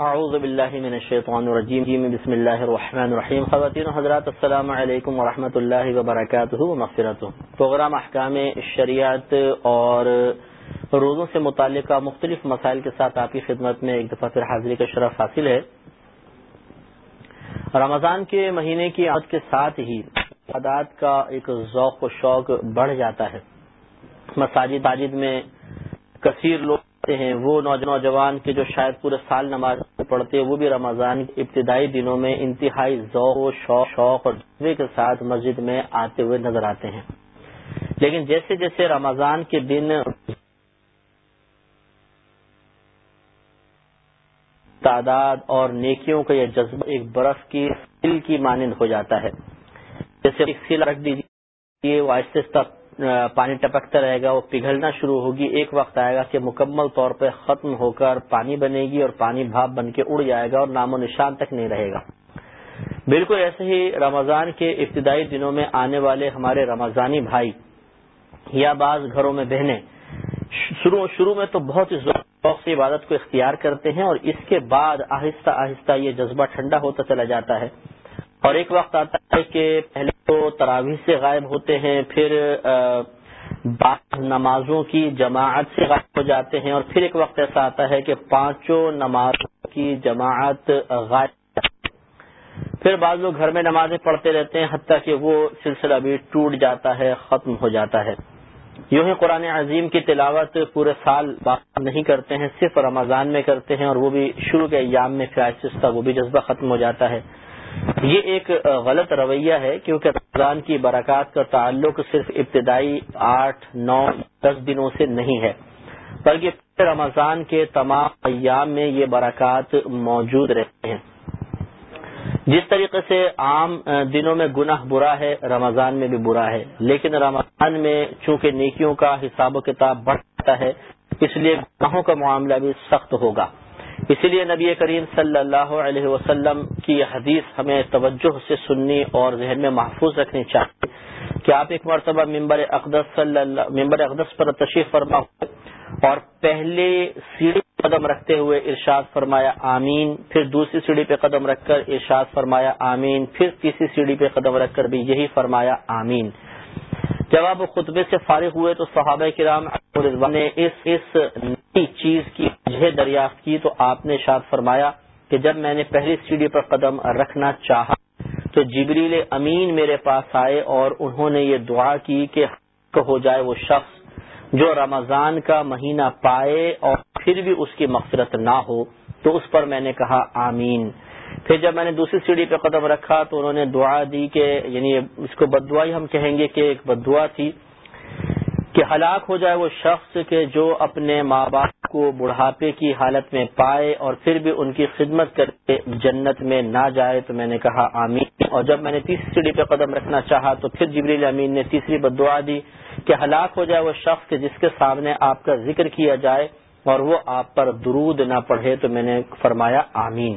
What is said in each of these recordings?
اعوذ باللہ من الشیطان الرجیم. بسم اللہ الرحمن الرحیم. خواتین حضرات، السلام علیکم ورحمۃ اللہ وبرکاتہ و پروگرام احکام شریعت اور روزوں سے متعلقہ مختلف مسائل کے ساتھ آپ کی خدمت میں ایک دفعہ پھر حاضری کا شرف حاصل ہے۔ رمضان کے مہینے کی عادت کے ساتھ ہی عادات کا ایک ذوق و شوق بڑھ جاتا ہے۔ مساجد ماجد میں کثیر لوگ ہیں، وہ نوجوان کے جو شاید پورے سال نماز پڑھتے ہیں، وہ بھی رمضان کے ابتدائی دنوں میں انتہائی ذوق و شوق شوق اور جذبے کے ساتھ مسجد میں آتے ہوئے نظر آتے ہیں۔ لیکن جیسے جیسے رمضان کے دن تعداد اور نیکیوں کا یہ جذبہ ایک برف کی سل کی مانند ہو جاتا ہے۔ جیسے ایک سیل رکھ دیجیے وہ آہستہ پانی ٹپکتا رہے گا، وہ پگھلنا شروع ہوگی، ایک وقت آئے گا کہ مکمل طور پہ ختم ہو کر پانی بنے گی اور پانی بھاپ بن کے اڑ جائے گا اور نام و نشان تک نہیں رہے گا۔ بالکل ایسے ہی رمضان کے ابتدائی دنوں میں آنے والے ہمارے رمضانی بھائی یا بعض گھروں میں بہنیں، شروع شروع میں تو بہت ہی ذوق سے عبادت کو اختیار کرتے ہیں اور اس کے بعد آہستہ آہستہ یہ جذبہ ٹھنڈا ہوتا چلا جاتا ہے۔ اور ایک وقت آتا ہے کہ پہلے تو تراویح سے غائب ہوتے ہیں، پھر بعض نمازوں کی جماعت سے غائب ہو جاتے ہیں، اور پھر ایک وقت ایسا آتا ہے کہ پانچوں نمازوں کی جماعت غائب پھر بعض لوگ گھر میں نمازیں پڑھتے رہتے ہیں، حتیٰ کہ وہ سلسلہ بھی ٹوٹ جاتا ہے، ختم ہو جاتا ہے۔ یوں ہی قرآن عظیم کی تلاوت پورے سال باقی نہیں کرتے ہیں، صرف رمضان میں کرتے ہیں، اور وہ بھی شروع کے ایام میں فیاست وہ بھی جذبہ ختم ہو جاتا ہے۔ یہ ایک غلط رویہ ہے کیونکہ رمضان کی برکات کا تعلق صرف ابتدائی آٹھ، نو، دس دنوں سے نہیں ہے، بلکہ رمضان کے تمام ایام میں یہ برکات موجود رہتے ہیں۔ جس طریقے سے عام دنوں میں گناہ برا ہے، رمضان میں بھی برا ہے، لیکن رمضان میں چونکہ نیکیوں کا حساب و کتاب بڑھتا ہے، اس لیے گناہوں کا معاملہ بھی سخت ہوگا۔ اسی لیے نبی کریم صلی اللہ علیہ وسلم کی حدیث ہمیں توجہ سے سننی اور ذہن میں محفوظ رکھنی چاہیے کہ آپ ایک مرتبہ ممبر اقدس صلی اللہ ممبر اقدس پر تشریف فرما ہوئے اور پہلے سیڑھی قدم رکھتے ہوئے ارشاد فرمایا آمین، پھر دوسری سیڑھی پہ قدم رکھ کر ارشاد فرمایا آمین، پھر تیسری سیڑھی پہ قدم رکھ کر بھی یہی فرمایا آمین۔ جب آپ خطبے سے فارغ ہوئے تو صحابہ کرام نے اس اس نئی چیز کی وجہ دریافت کی تو آپ نے شاد فرمایا کہ جب میں نے پہلی سیڑھی پر قدم رکھنا چاہا تو جبریل امین میرے پاس آئے اور انہوں نے یہ دعا کی کہ ہو جائے وہ شخص جو رمضان کا مہینہ پائے اور پھر بھی اس کی مغفرت نہ ہو۔ تو اس پر میں نے کہا آمین۔ پھر جب میں نے دوسری سیڑھی پہ قدم رکھا تو انہوں نے دعا دی کہ یعنی اس کو بد دعا ہم کہیں گے کہ ایک بد دعا تھی۔ کہ ہلاک ہو جائے وہ شخص کے جو اپنے ماں باپ کو بڑھاپے کی حالت میں پائے اور پھر بھی ان کی خدمت کر کے جنت میں نہ جائے تو میں نے کہا آمین۔ اور جب میں نے تیسری سیڑھی پہ قدم رکھنا چاہا تو پھر جبریل امین نے تیسری بد دعا دی کہ ہلاک ہو جائے وہ شخص جس کے سامنے آپ کا ذکر کیا جائے اور وہ آپ پر درود نہ پڑھے تو میں نے فرمایا آمین۔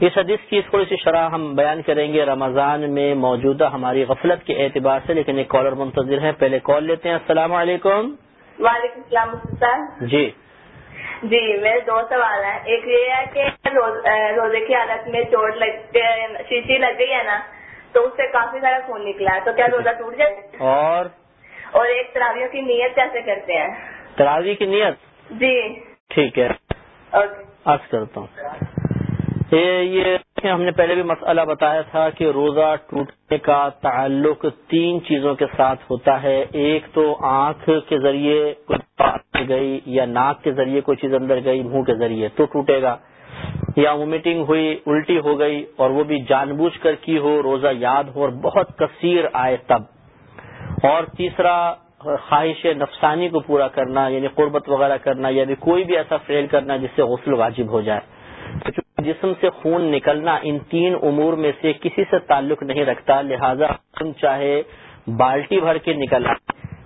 اس حدیث کی تھوڑی سی شرح ہم بیان کریں گے۔ رمضان میں موجودہ ہماری غفلت کے اعتبار سے لیکن ایک کالر منتظر ہیں۔ پہلے کال لیتے ہیں۔ السلام علیکم۔ وعلیکم السلام جی۔ جی میرے دو سوال ہیں۔ ایک یہ ہے کہ روزے کی حالت میں چوٹ لگ شیشی لگ گئی ہے نا تو اس سے کافی سارا خون نکلا ہے۔ تو کیا روزہ ٹوٹ جائے؟ اور؟ اور ایک تراویوں کی نیت کیسے کرتے ہیں؟ تراوی کی نیت؟ جی۔ ٹھیک ہے۔ کرتا ہوں۔ یہ ہم نے پہلے بھی مسئلہ بتایا تھا کہ روزہ ٹوٹنے کا تعلق تین چیزوں کے ساتھ ہوتا ہے۔ ایک تو آنکھ کے ذریعے کوئی گئی یا ناک کے ذریعے کوئی چیز اندر گئی، منہ کے ذریعے تو ٹوٹے گا۔ یا ومیٹنگ ہوئی، الٹی ہو گئی اور وہ بھی جان بوجھ کر کی ہو، روزہ یاد ہو اور بہت کثیر آئے تب۔ اور تیسرا، خواہش نفسانی کو پورا کرنا یعنی قربت وغیرہ کرنا یعنی کوئی بھی ایسا فیل کرنا جس سے غسل واجب ہو جائے۔ جسم سے خون نکلنا ان تین امور میں سے کسی سے تعلق نہیں رکھتا، لہذا تم چاہے بالٹی بھر کے نکلا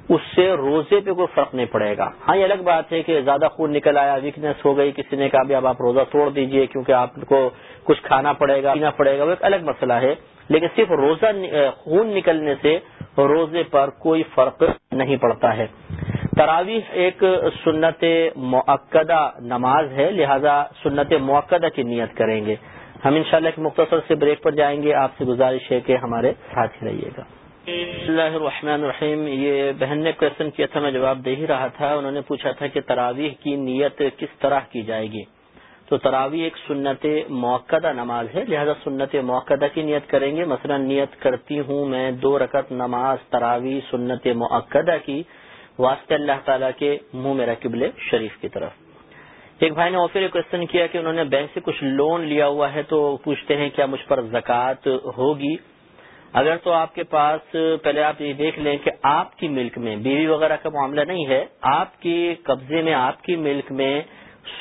اس سے روزے پہ کوئی فرق نہیں پڑے گا۔ ہاں یہ الگ بات ہے کہ زیادہ خون نکل آیا ویکنیس ہو گئی، کسی نے کہا بھی اب آپ روزہ توڑ دیجیے کیونکہ آپ کو کچھ کھانا پڑے گا، پینا پڑے گا، وہ ایک الگ مسئلہ ہے۔ لیکن صرف روزہ خون نکلنے سے روزے پر کوئی فرق نہیں پڑتا ہے۔ تراویح ایک سنت معقدہ نماز ہے، لہذا سنت معقدہ کی نیت کریں گے۔ ہم انشاءاللہ ایک مختصر سے بریک پر جائیں گے۔ آپ سے گزارش ہے کہ ہمارے ساتھ ہی رہیے گا۔ اللہ الرحمن الرحیم۔ یہ بہن نے کوشچن کیا تھا، میں جواب دے ہی رہا تھا۔ انہوں نے پوچھا تھا کہ تراویح کی نیت کس طرح کی جائے گی۔ تو تراویح ایک سنت موقع نماز ہے، لہذا سنت موقع کی نیت کریں گے۔ مثلا نیت کرتی ہوں میں دو رکعت نماز تراوی سنت موقع کی واسطے اللہ تعالیٰ کے منہ میرا قبل شریف کی طرف۔ ایک بھائی نے اور پھر کوشچن کیا کہ انہوں نے بینک سے کچھ لون لیا ہوا ہے تو پوچھتے ہیں کیا مجھ پر زکوٰۃ ہوگی؟ اگر تو آپ کے پاس پہلے آپ یہ دیکھ لیں کہ آپ کی ملک میں بیوی وغیرہ کا معاملہ نہیں ہے، آپ کے قبضے میں، آپ کی ملک میں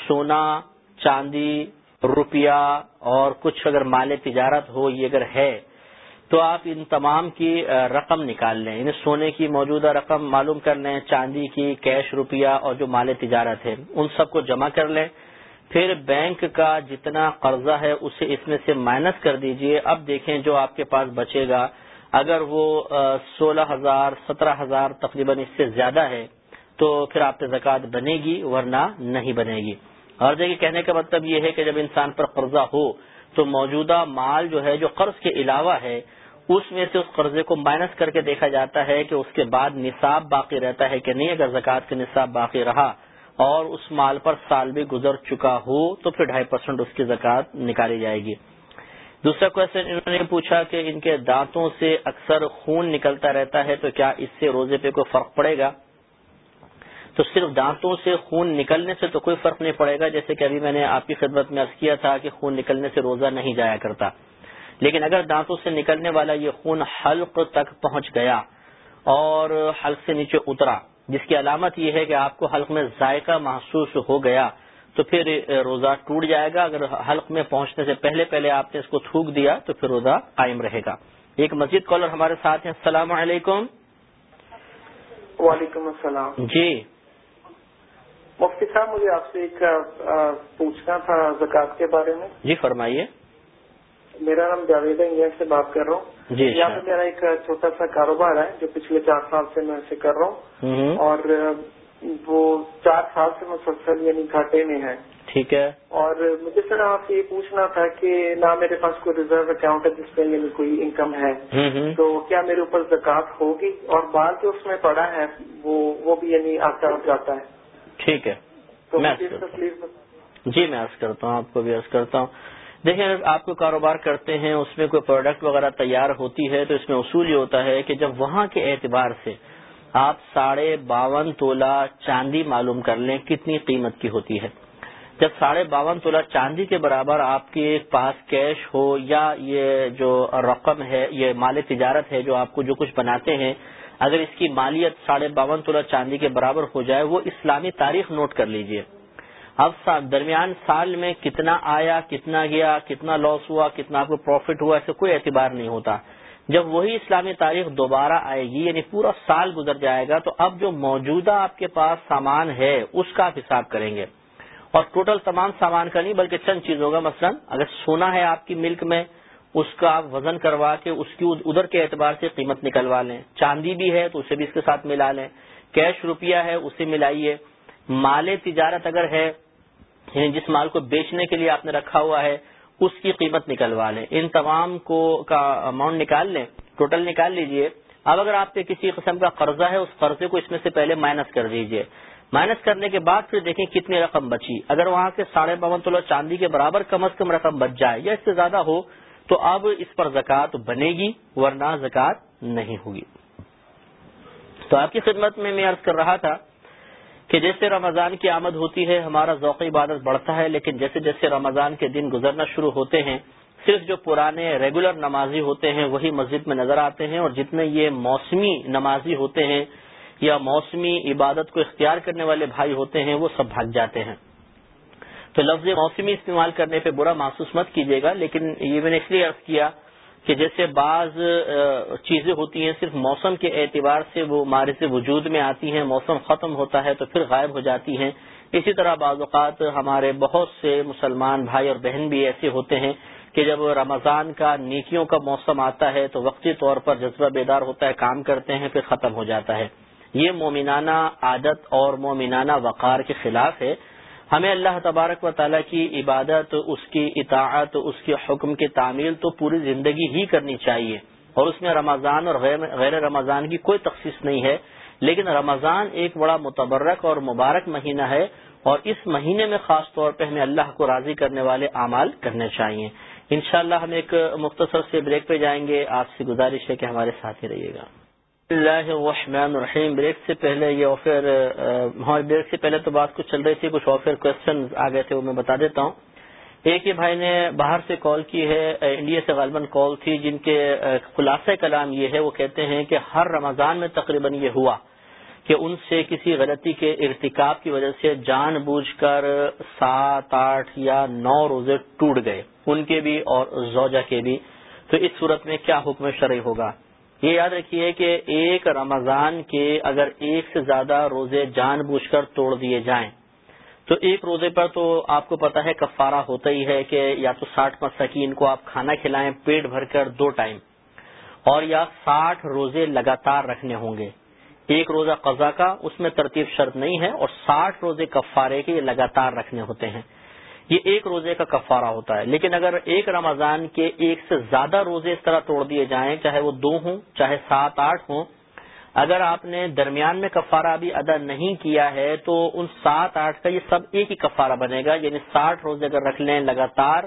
سونا، چاندی، روپیہ اور کچھ اگر مال تجارت ہو، یہ اگر ہے تو آپ ان تمام کی رقم نکال لیں۔ انہیں سونے کی موجودہ رقم معلوم کر لیں، چاندی کی کیش روپیہ اور جو مال تجارت ہے، ان سب کو جمع کر لیں۔ پھر بینک کا جتنا قرضہ ہے، اسے اس میں سے مائنس کر دیجیے۔ اب دیکھیں جو آپ کے پاس بچے گا۔ اگر وہ سولہ ہزار، سترہ ہزار تقریباً اس سے زیادہ ہے، تو پھر آپ کی زکوٰۃ بنے گی، ورنہ نہیں بنے گی۔ اور دیکھیے کہنے کا مطلب یہ ہے کہ جب انسان پر قرضہ ہو، تو موجودہ مال جو ہے، جو قرض کے علاوہ ہے اس میں سے اس قرضے کو مائنس کر کے دیکھا جاتا ہے کہ اس کے بعد نصاب باقی رہتا ہے کہ نہیں، اگر زکوٰۃ کا نصاب باقی رہا اور اس مال پر سال بھی گزر چکا ہو تو پھر ڈھائی پرسینٹ اس کی زکوٰۃ نکالی جائے گی۔ دوسرا کوشچن انہوں نے پوچھا کہ ان کے دانتوں سے اکثر خون نکلتا رہتا ہے تو کیا اس سے روزے پہ کوئی فرق پڑے گا؟ تو صرف دانتوں سے خون نکلنے سے تو کوئی فرق نہیں پڑے گا، جیسے کہ ابھی میں نے آپ کی خدمت میں عرض کیا تھا کہ خون نکلنے سے روزہ نہیں جایا کرتا۔ لیکن اگر دانتوں سے نکلنے والا یہ خون حلق تک پہنچ گیا اور حلق سے نیچے اترا جس کی علامت یہ ہے کہ آپ کو حلق میں ذائقہ محسوس ہو گیا تو پھر روزہ ٹوٹ جائے گا۔ اگر حلق میں پہنچنے سے پہلے پہلے آپ نے اس کو تھوک دیا تو پھر روزہ قائم رہے گا۔ ایک مسجد کالر ہمارے ساتھ ہیں۔ السلام علیکم۔ وعلیکم السلام۔ جی۔ مفتی صاحب مجھے آپ سے ایک پوچھنا تھا زکات کے بارے میں۔ جی فرمائیے۔ میرا نام جاوید ہے انگلینڈ سے بات کر رہا ہوں۔ جی یہاں پہ میرا ایک چھوٹا سا کاروبار ہے جو پچھلے چار سال سے میں اسے کر رہا ہوں۔ اور وہ چار سال سے مسلسل یعنی گھاٹے میں ہے۔ ٹھیک ہے۔ اور مجھے سر آپ سے یہ پوچھنا تھا کہ نہ میرے پاس کوئی ریزرو اکاؤنٹ ہے جس پہ یعنی کوئی انکم ہے۔ تو کیا میرے اوپر زکات ہوگی؟ اور بال جو اس میں پڑا ہے وہ وہ بھی یعنی آتا جاتا ہے۔ ٹھیک ہے۔ تو جی میں عرض کرتا ہوں آپ کو بھی عرض کرتا ہوں۔ دیکھیں آپ کو کاروبار کرتے ہیں، اس میں کوئی پروڈکٹ وغیرہ تیار ہوتی ہے، تو اس میں اصول یہ ہوتا ہے کہ جب وہاں کے اعتبار سے آپ ساڑھے باون تولہ چاندی معلوم کر لیں، کتنی قیمت کی ہوتی ہے؟ جب ساڑھے باون تولہ چاندی کے برابر آپ کے پاس کیش ہو یا یہ جو رقم ہے، یہ مال تجارت ہے، جو آپ کو جو کچھ بناتے ہیں، اگر اس کی مالیت ساڑھے باون تولہ چاندی کے برابر ہو جائے، وہ اسلامی تاریخ نوٹ کر لیجیے۔ اب درمیان سال میں کتنا آیا، کتنا گیا، کتنا لاس ہوا، کتنا آپ کو پروفٹ ہوا، ایسے کوئی اعتبار نہیں ہوتا۔ جب وہی اسلامی تاریخ دوبارہ آئے گی یعنی پورا سال گزر جائے گا، تو اب جو موجودہ آپ کے پاس سامان ہے، اس کا آپ حساب کریں گے۔ اور ٹوٹل تمام سامان کا نہیں، بلکہ چند چیزوں کا۔ مثلا اگر سونا ہے آپ کی ملک میں، اس کا آپ وزن کروا کے، اس کی ادھر کے اعتبار سے قیمت نکلوا لیں۔ چاندی بھی ہے تو اسے بھی اس کے ساتھ ملا لیں۔ کیش روپیہ ہے، اسے ملائیے۔ مال تجارت اگر ہے یعنی جس مال کو بیچنے کے لیے آپ نے رکھا ہوا ہے، اس کی قیمت نکلوا لیں۔ ان تمام کو کا اماؤنٹ نکال لیں ٹوٹل نکال لیجیے۔ اب اگر آپ پہ کسی قسم کا قرضہ ہے، اس قرضے کو اس میں سے پہلے مائنس کر دیجیے۔ مائنس کرنے کے بعد پھر دیکھیں کتنی رقم بچی۔ اگر وہاں کے ساڑھے باون تولہ چاندی کے برابر کم از کم رقم بچ جائے یا اس سے زیادہ ہو، تو اب اس پر زکوٰۃ بنے گی، ورنہ زکوٰۃ نہیں ہوگی۔ تو آپ کی خدمت میں میں عرض کر رہا تھا کہ جیسے رمضان کی آمد ہوتی ہے، ہمارا ذوق عبادت بڑھتا ہے، لیکن جیسے جیسے رمضان کے دن گزرنا شروع ہوتے ہیں، صرف جو پرانے ریگولر نمازی ہوتے ہیں، وہی مسجد میں نظر آتے ہیں، اور جتنے یہ موسمی نمازی ہوتے ہیں یا موسمی عبادت کو اختیار کرنے والے بھائی ہوتے ہیں، وہ سب بھاگ جاتے ہیں۔ تو لفظ موسمی استعمال کرنے پہ برا محسوس مت کیجیے گا، لیکن یہ میں نے اس لیے عرض کیا کہ جیسے بعض چیزیں ہوتی ہیں صرف موسم کے اعتبار سے وہ مارے وجود میں آتی ہیں، موسم ختم ہوتا ہے تو پھر غائب ہو جاتی ہیں۔ اسی طرح بعض اوقات ہمارے بہت سے مسلمان بھائی اور بہن بھی ایسے ہوتے ہیں کہ جب رمضان کا نیکیوں کا موسم آتا ہے تو وقتی طور پر جذبہ بیدار ہوتا ہے، کام کرتے ہیں، پھر ختم ہو جاتا ہے۔ یہ مومنانہ عادت اور مومنانہ وقار کے خلاف ہے۔ ہمیں اللہ تبارک و تعالیٰ کی عبادت، اس کی اطاعت، اس کے حکم کی تعمیل تو پوری زندگی ہی کرنی چاہیے۔ اور اس میں رمضان اور غیر رمضان کی کوئی تخصیص نہیں ہے۔ لیکن رمضان ایک بڑا متبرک اور مبارک مہینہ ہے۔ اور اس مہینے میں خاص طور پہ ہمیں اللہ کو راضی کرنے والے اعمال کرنے چاہیے۔ انشاءاللہ ہم ایک مختصر سے بریک پہ جائیں گے۔ آپ سے گزارش ہے کہ ہمارے ساتھ ہی رہیے گا۔ اللہ الرحمن الرحیم بریک سے پہلے یہ آفر ہمارے بریک سے پہلے تو بات کچھ چل رہی تھی، کچھ آفر کوشچن آ گئے تھے، وہ میں بتا دیتا ہوں۔ ایک ہی بھائی نے باہر سے کال کی ہے انڈیا سے غالباً کال تھی، جن کے خلاصہ کلام یہ ہے، وہ کہتے ہیں کہ ہر رمضان میں تقریباً یہ ہوا کہ ان سے کسی غلطی کے ارتکاب کی وجہ سے جان بوجھ کر سات آٹھ یا نو روزے ٹوٹ گئے، ان کے بھی اور زوجہ کے بھی۔ تو اس صورت میں کیا حکم شرعی ہوگا؟ یہ یاد رکھیے کہ ایک رمضان کے اگر ایک سے زیادہ روزے جان بوجھ کر توڑ دیے جائیں، تو ایک روزے پر تو آپ کو پتا ہے کفارہ ہوتا ہی ہے کہ یا تو ساٹھ مسکین کو آپ کھانا کھلائیں پیٹ بھر کر دو ٹائم، اور یا ساٹھ روزے لگاتار رکھنے ہوں گے۔ ایک روزہ قضا کا، اس میں ترتیب شرط نہیں ہے، اور ساٹھ روزے کفارے کے یہ لگاتار رکھنے ہوتے ہیں۔ یہ ایک روزے کا کفارہ ہوتا ہے۔ لیکن اگر ایک رمضان کے ایک سے زیادہ روزے اس طرح توڑ دیے جائیں، چاہے وہ دو ہوں، چاہے سات، آٹھ ہوں، اگر آپ نے درمیان میں کفارہ ابھی ادا نہیں کیا ہے، تو ان سات، آٹھ کا یہ سب ایک ہی کفارہ بنے گا۔ یعنی ساٹھ روزے اگر رکھ لیں لگاتار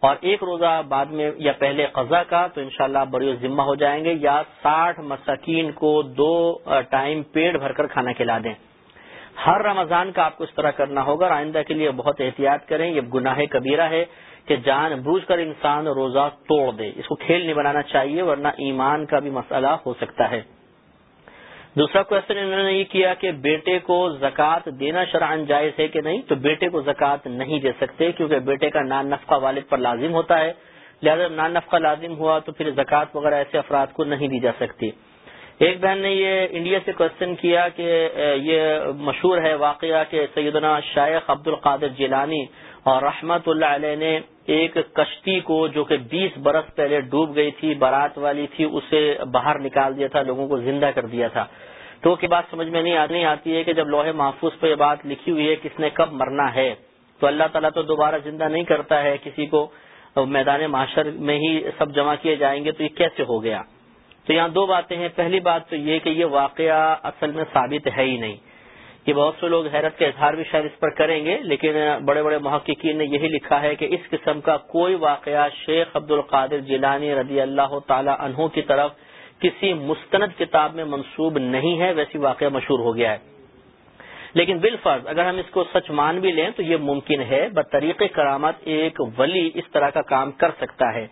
اور ایک روزہ بعد میں یا پہلے قضا کا، تو انشاءاللہ شاء بڑی ذمہ ہو جائیں گے۔ یا ساٹھ مساکین کو دو ٹائم پیڑ بھر کر کھانا کھلا دیں۔ ہر رمضان کا آپ کو اس طرح کرنا ہوگا اور آئندہ کے لیے بہت احتیاط کریں، یہ گناہ کبیرہ ہے کہ جان بوجھ کر انسان روزہ توڑ دے۔ اس کو کھیل نہیں بنانا چاہیے، ورنہ ایمان کا بھی مسئلہ ہو سکتا ہے۔ دوسرا کوشچن انہوں نے یہ کیا کہ بیٹے کو زکوٰۃ دینا شرعن جائز ہے کہ نہیں؟ تو بیٹے کو زکوٰۃ نہیں دے سکتے کیونکہ بیٹے کا نان نفقہ والد پر لازم ہوتا ہے۔ لہٰذا نان نفقہ لازم ہوا تو پھر زکوٰۃ وغیرہ ایسے افراد کو نہیں دی جا سکتی۔ ایک بہن نے یہ انڈیا سے کوشچن کیا کہ یہ مشہور ہے واقعہ کہ سیدنا شیخ عبد القادر جیلانی اور رحمت اللہ علیہ نے ایک کشتی کو جو کہ بیس برس پہلے ڈوب گئی تھی، بارات والی تھی، اسے باہر نکال دیا تھا، لوگوں کو زندہ کر دیا تھا۔ تو کی بات سمجھ میں نہیں آتی ہے کہ جب لوہے محفوظ پہ یہ بات لکھی ہوئی ہے کس نے کب مرنا ہے، تو اللہ تعالیٰ تو دوبارہ زندہ نہیں کرتا ہے کسی کو۔ میدان معاشر میں ہی سب جمع کیے جائیں گے تو یہ کیسے ہو گیا؟ تو یہاں دو باتیں ہیں۔ پہلی بات تو یہ کہ یہ واقعہ اصل میں ثابت ہے ہی نہیں۔ کہ بہت سے لوگ حیرت کا اظہار بھی شاید اس پر کریں گے، لیکن بڑے بڑے محققین نے یہی لکھا ہے کہ اس قسم کا کوئی واقعہ شیخ عبد القادر جیلانی رضی اللہ تعالی عنہ کی طرف کسی مستند کتاب میں منسوب نہیں ہے ویسی واقعہ مشہور ہو گیا ہے۔ لیکن بالفرض اگر ہم اس کو سچ مان بھی لیں تو یہ ممکن ہے، بطریق کرامت ایک ولی اس طرح کا کام کر سکتا ہے۔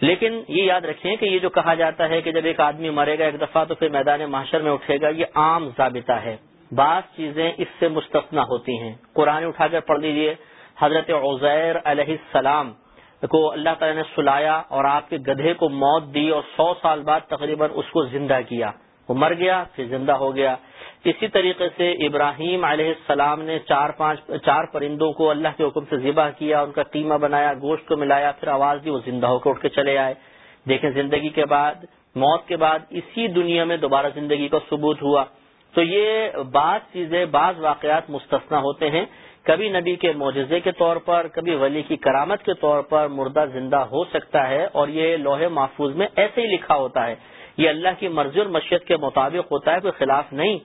لیکن یہ یاد رکھیں کہ یہ جو کہا جاتا ہے کہ جب ایک آدمی مرے گا ایک دفعہ تو پھر میدان معاشر میں اٹھے گا، یہ عام ضابطہ ہے۔ بعض چیزیں اس سے مستفنا ہوتی ہیں۔ قرآن اٹھا کر پڑھ لیجیے حضرت عزیر علیہ السلام کو اللہ تعالی نے سلایا اور آپ کے گدھے کو موت دی اور سو سال بعد تقریباً اس کو زندہ کیا۔ وہ مر گیا، پھر زندہ ہو گیا۔ اسی طریقے سے ابراہیم علیہ السلام نے چار پانچ چار پرندوں کو اللہ کے حکم سے ذبح کیا، ان کا قیمہ بنایا، گوشت کو ملایا، پھر آواز دی، وہ زندہ ہو کے اٹھ کے چلے آئے۔ دیکھیں زندگی کے بعد، موت کے بعد اسی دنیا میں دوبارہ زندگی کا ثبوت ہوا۔ تو یہ بعض چیزیں، بعض واقعات مستثنا ہوتے ہیں۔ کبھی نبی کے معجزے کے طور پر، کبھی ولی کی کرامت کے طور پر مردہ زندہ ہو سکتا ہے اور یہ لوہے محفوظ میں ایسے ہی لکھا ہوتا ہے۔ یہ اللہ کی مرضی اور مشیت کے مطابق ہوتا ہے، کوئی خلاف نہیں۔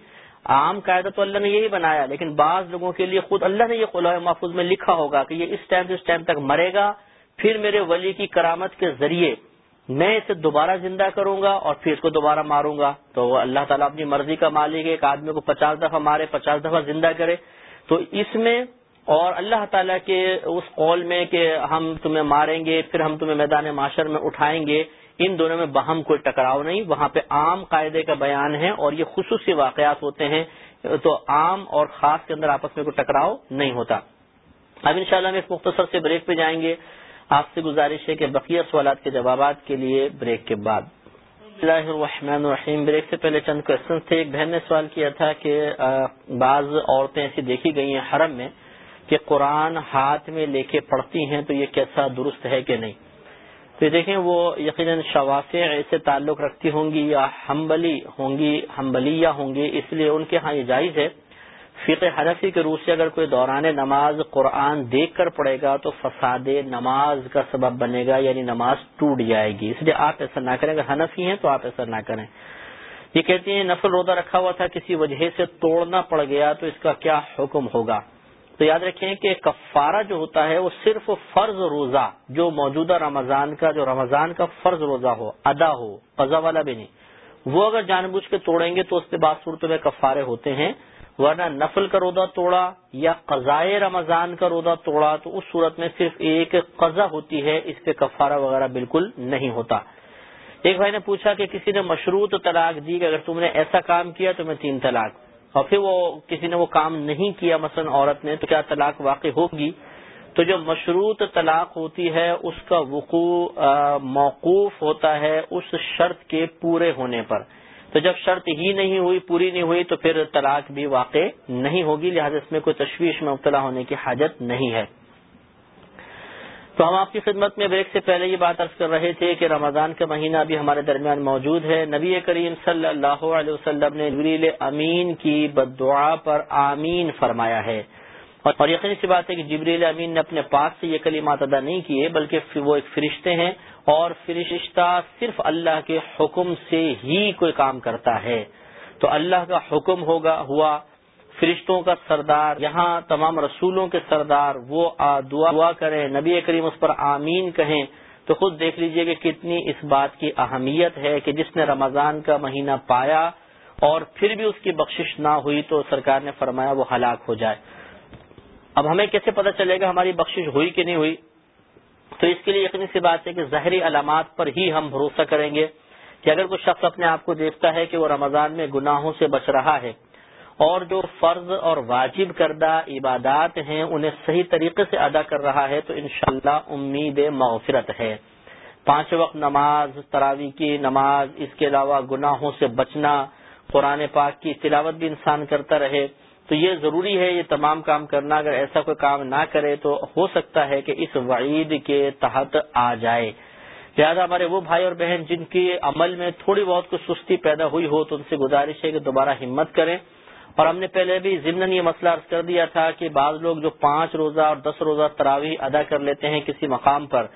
عام قاعدہ تو اللہ نے یہی بنایا، لیکن بعض لوگوں کے لیے خود اللہ نے یہ لوہے محفوظ میں لکھا ہوگا کہ یہ اس ٹائم سے اس ٹائم تک مرے گا، پھر میرے ولی کی کرامت کے ذریعے میں اسے دوبارہ زندہ کروں گا اور پھر اس کو دوبارہ ماروں گا۔ تو اللہ تعالیٰ اپنی مرضی کا مالک ہے، ایک آدمی کو پچاس دفعہ مارے، پچاس دفعہ زندہ کرے۔ تو اس میں اور اللہ تعالیٰ کے اس قول میں کہ ہم تمہیں ماریں گے، پھر ہم تمہیں میدان معاشر میں اٹھائیں گے ان دونوں میں بہم کوئی ٹکراؤ نہیں، وہاں پہ عام قاعدے کا بیان ہے اور یہ خصوصی واقعات ہوتے ہیں، تو عام اور خاص کے اندر آپس میں کوئی ٹکراؤ نہیں ہوتا۔ اب انشاءاللہ ہم ایک مختصر سے بریک پہ جائیں گے۔ آپ سے گزارش ہے کہ بقیہ سوالات کے جوابات کے لیے بریک کے بعد۔ اللہ الرحمن الرحیم۔ بریک سے پہلے چند کوشچن تھے۔ ایک بہن نے سوال کیا تھا کہ بعض عورتیں ایسی دیکھی گئی ہیں حرم میں کہ قرآن ہاتھ میں لے کے پڑھتی ہیں تو یہ کیسا درست ہے کہ نہیں؟ تو دیکھیں وہ یقیناً شوافع سے تعلق رکھتی ہوں گی یا ہمبلی ہوں گی ہمبلیہ ہوں گی اس لیے ان کے ہاں یہ جائز ہے۔ فقہ حنفی کے روح سے اگر کوئی دوران نماز قرآن دیکھ کر پڑے گا تو فساد نماز کا سبب بنے گا یعنی نماز ٹوٹ جائے گی۔ اس لیے آپ ایسا نہ کریں، اگر حنفی ہیں تو آپ ایسا نہ کریں۔ یہ کہتی ہیں نفل روزہ رکھا ہوا تھا، کسی وجہ سے توڑنا پڑ گیا تو اس کا کیا حکم ہوگا؟ تو یاد رکھیں کہ کفارہ جو ہوتا ہے وہ صرف فرض روزہ، جو موجودہ رمضان کا، جو رمضان کا فرض روزہ ہو، ادا ہو، قضا والا بھی نہیں۔ وہ اگر جان بوجھ کے توڑیں گے تو اس کے بعد صورت میں کفارے ہوتے ہیں، ورنہ نفل کا روزہ توڑا یا قضائے رمضان کا روزہ توڑا تو اس صورت میں صرف ایک قضا ہوتی ہے، اس پہ کفارہ وغیرہ بالکل نہیں ہوتا۔ ایک بھائی نے پوچھا کہ کسی نے مشروط طلاق دی، کہ اگر تم نے ایسا کام کیا تو میں تین طلاق۔ اور پھر وہ کسی نے وہ کام نہیں کیا مثلا عورت نے، تو کیا طلاق واقع ہوگی؟ تو جو مشروط طلاق ہوتی ہے، اس کا وقوع موقوف ہوتا ہے اس شرط کے پورے ہونے پر۔ تو جب شرط ہی نہیں ہوئی، پوری نہیں ہوئی، تو پھر طلاق بھی واقع نہیں ہوگی۔ لہٰذا اس میں کوئی تشویش میں مبتلا ہونے کی حاجت نہیں ہے۔ تو ہم آپ کی خدمت میں بریک سے پہلے یہ بات عرض کر رہے تھے کہ رمضان کا مہینہ بھی ہمارے درمیان موجود ہے۔ نبی کریم صلی اللہ علیہ وسلم نے جبریل امین کی بد دعا پر آمین فرمایا ہے۔ اور یقینی سی بات ہے کہ جبریل امین نے اپنے پاس سے یہ کلمات ادا نہیں کیے، بلکہ وہ ایک فرشتے ہیں اور فرشتہ صرف اللہ کے حکم سے ہی کوئی کام کرتا ہے۔ تو اللہ کا حکم ہوگا، ہوا فرشتوں کا سردار، یہاں تمام رسولوں کے سردار، وہ دعا دعا کریں، نبی کریم اس پر آمین کہیں۔ تو خود دیکھ لیجیے کہ کتنی اس بات کی اہمیت ہے کہ جس نے رمضان کا مہینہ پایا اور پھر بھی اس کی بخشش نہ ہوئی تو سرکار نے فرمایا وہ ہلاک ہو جائے۔ اب ہمیں کیسے پتہ چلے گا ہماری بخشش ہوئی کہ نہیں ہوئی؟ تو اس کے لیے یقینی سی بات ہے کہ ظاہری علامات پر ہی ہم بھروسہ کریں گے کہ اگر کوئی شخص اپنے آپ کو دیکھتا ہے کہ وہ رمضان میں گناہوں سے بچ رہا ہے اور جو فرض اور واجب کردہ عبادات ہیں، انہیں صحیح طریقے سے ادا کر رہا ہے، تو انشاءاللہ امید مغفرت ہے۔ پانچ وقت نماز تراوی کی نماز، اس کے علاوہ گناہوں سے بچنا، قرآن پاک کی تلاوت بھی انسان کرتا رہے، تو یہ ضروری ہے، یہ تمام کام کرنا۔ اگر ایسا کوئی کام نہ کرے، تو ہو سکتا ہے کہ اس وعید کے تحت آ جائے۔ لہٰذا ہمارے وہ بھائی اور بہن، جن کی عمل میں تھوڑی بہت کچھ سستی پیدا ہوئی ہو، تو ان سے گزارش ہے کہ دوبارہ ہمت کریں۔ اور ہم نے پہلے بھی ضمن یہ مسئلہ عرض کر دیا تھا کہ بعض لوگ جو پانچ روزہ اور دس روزہ تراویح ادا کر لیتے ہیں کسی مقام پر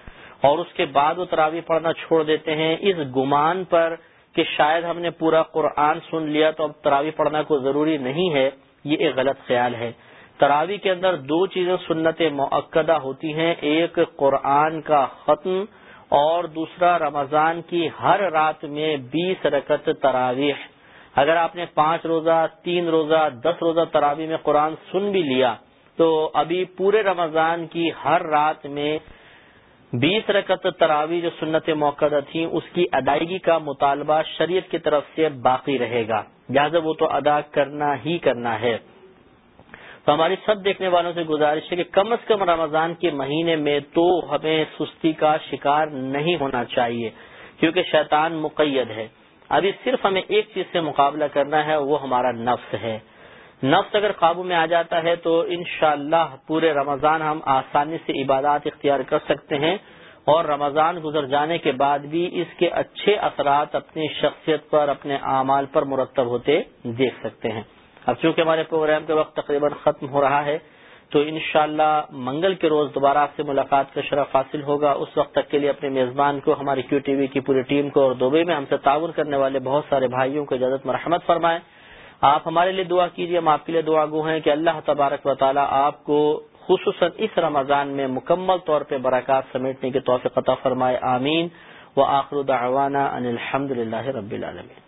اور اس کے بعد وہ تراویح پڑھنا چھوڑ دیتے ہیں، اس گمان پر کہ شاید ہم نے پورا قرآن سن لیا تو اب تراویح پڑھنا کوئی ضروری نہیں ہے، یہ ایک غلط خیال ہے۔ تراوی کے اندر دو چیزیں سنت معقدہ ہوتی ہیں، ایک قرآن کا ختم اور دوسرا رمضان کی ہر رات میں بیس رکت تراویح۔ اگر آپ نے پانچ روزہ، تین روزہ، دس روزہ تراوی میں قرآن سن بھی لیا، تو ابھی پورے رمضان کی ہر رات میں بیس رکت تراوی جو سنت موقع تھیں اس کی ادائیگی کا مطالبہ شریعت کی طرف سے باقی رہے گا۔ لہٰذا وہ تو ادا کرنا ہی کرنا ہے۔ تو ہماری سب دیکھنے والوں سے گزارش ہے کہ کم از کم رمضان کے مہینے میں تو ہمیں سستی کا شکار نہیں ہونا چاہیے، کیونکہ شیطان مقید ہے۔ ابھی صرف ہمیں ایک چیز سے مقابلہ کرنا ہے، وہ ہمارا نفس ہے۔ نفس اگر قابو میں آ جاتا ہے تو انشاءاللہ اللہ پورے رمضان ہم آسانی سے عبادات اختیار کر سکتے ہیں۔ اور رمضان گزر جانے کے بعد بھی اس کے اچھے اثرات اپنی شخصیت پر، اپنے اعمال پر مرتب ہوتے دیکھ سکتے ہیں۔ اب چونکہ ہمارے پروگرام کے وقت تقریباً ختم ہو رہا ہے تو انشاءاللہ منگل کے روز دوبارہ آپ سے ملاقات کا شرف حاصل ہوگا۔ اس وقت تک کے لیے اپنے میزبان کو، ہماری کیو ٹی وی کی پوری ٹیم کو اور دبئی میں ہم سے تعاون کرنے والے بہت سارے بھائیوں کو اجازت مرحمت فرمائیں۔ آپ ہمارے لیے دعا کیجیے ہم آپ کے لیے دعا گو ہیں کہ اللہ تبارک و تعالیٰ آپ کو خصوصاً اس رمضان میں مکمل طور پہ برکات سمیٹنے کی توفیق عطا فرمائے۔ آمین۔ و آخر دعوانا ان الحمد للہ رب العالمین۔